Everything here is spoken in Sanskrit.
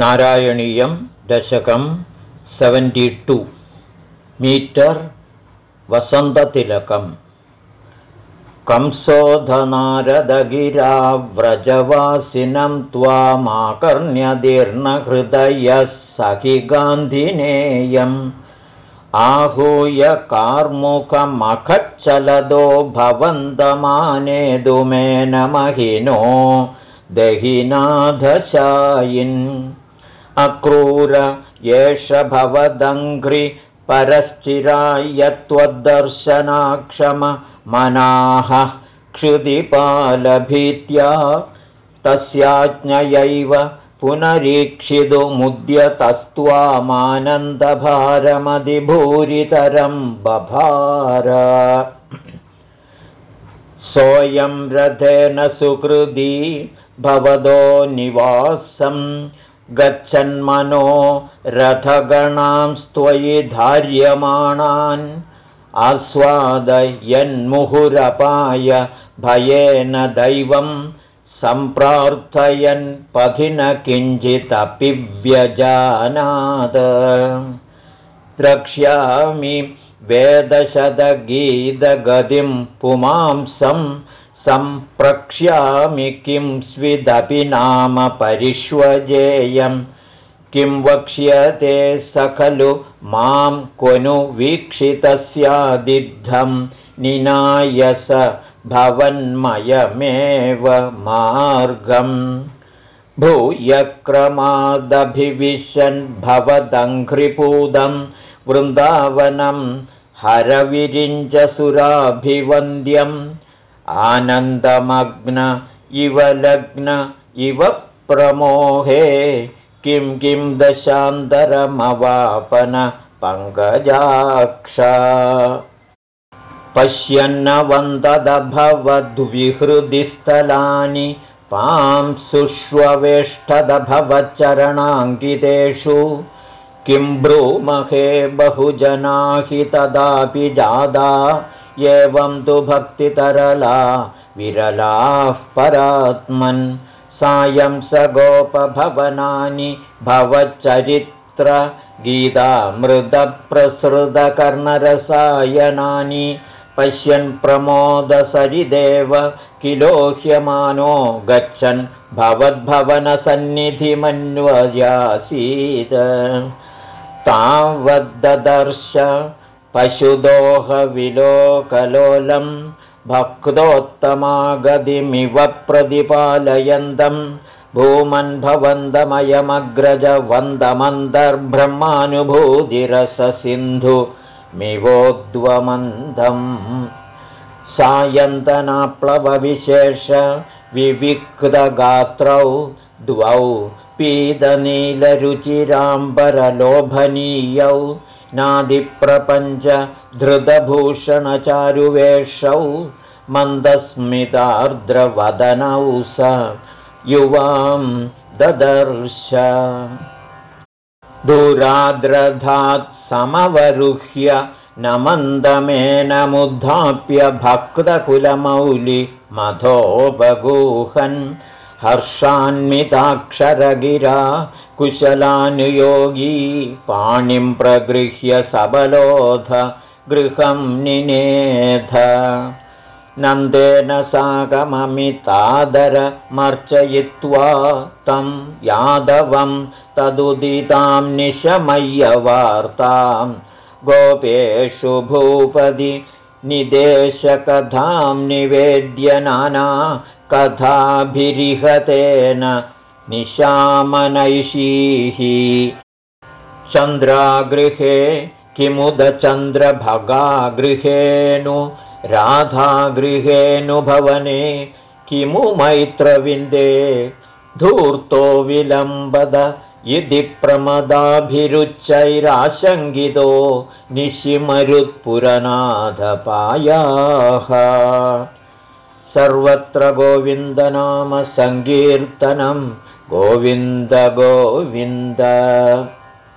नारायणीयं दशकं सेवेण्टि टु मीटर् वसन्ततिलकम्। कंसोधनारदगिराव्रजवासिनं त्वामाकर्ण्यदीर्णहृदयः सखि गान्धिनेयम् आहूय कार्मुकमखच्चलदो भवन्तमानेदुमेन महिनो दहिनाथशायिन् अक्रूर एष भवदङ्घ्रि परश्चिरायत्वद्दर्शनाक्षममनाः क्षुदिपालभीत्या तस्याज्ञयैव पुनरीक्षितुमुद्यतस्त्वामानन्दभारमधिभूरितरं बभार। सोऽयं रथेन सुकृदी भवदो निवासं गच्छन्मनो रथगणांस्त्वयि धार्यमाणान् आस्वादयन्मुहुरपाय भयेन दैवं सम्प्रार्थयन् पथि न किञ्चिदपि व्यजानाद द्रक्ष्यामि वेदशतगीतगतिं पुमांसं सम्प्रक्ष्यामि किं स्विदपि नाम परिष्वजेयं। किं वक्ष्यते स खलु मां क्वनु वीक्षितस्यादिद्धं। निनायस भवन्मयमेव मार्गम्। भूयक्रमादभिविशन् भवदङ्घ्रिपूदं। वृन्दावनं हरविरिञ्जसुराभिवन्द्यम् आनन्दमग्न इव लग्न इव प्रमोहे। किं किं दशान्तरमवापन पङ्कजाक्ष। पश्यन्नवन्ददभवद्विहृदिस्थलानि पांसुष्ववेष्टदभवच्चरणाङ्कितेषु किं ब्रूमहे बहुजनाहि तदापि जादा एवं तु भक्तितरला विरलाः परात्मन्। सायं स गोपभवनानि भवच्चरित्रगीतामृतप्रसृतकर्णरसायनानि पश्यन् प्रमोदसरिदेव किलोह्यमानो गच्छन् भवद्भवनसन्निधिमन्वयासीत्। तावद्दर्श पशुदोहविलोकलोलं भक्तोत्तमागतिमिव प्रतिपालयन्तं भूमन् भवन्तमयमग्रजवन्दमन्दर्ब्रह्मानुभूतिरससिन्धुमिवोद्वमन्दम् सायन्तनाप्लवविशेषविविक्तगात्रौ द्वौ पीतनीलरुचिराम्बरलोभनीयौ नादिप्रपञ्चधृतभूषणचारुवेषौ मन्दस्मितार्द्रवदनौ स युवां ददर्श। दूराद्रधात् समवरुह्य न मन्दमेनमुद्धाप्य भक्तकुलमौलि मधोपगूहन् हर्षान्विताक्षरगिरा कुशलानुयोगी पाणिं प्रगृह्य सबलोध गृहं निनेध। नन्देन साकममितादरमर्चयित्वा तं यादवं तदुदितां निशमय्यवार्तां। गोपेषु भूपदि निदेशकथां निवेद्य नाना कथाभिरिहतेन निशामनैषीः। चन्द्रागृहे किमुदचन्द्रभगागृहेनु राधागृहेनु भवने किमु मैत्रविन्दे धूर्तो विलम्बद इति प्रमदाभिरुच्चैराशङ्गितो निशिमरुत्पुरनाथपायाः। सर्वत्र गोविन्दनामसङ्कीर्तनं गोविन्द गोविन्द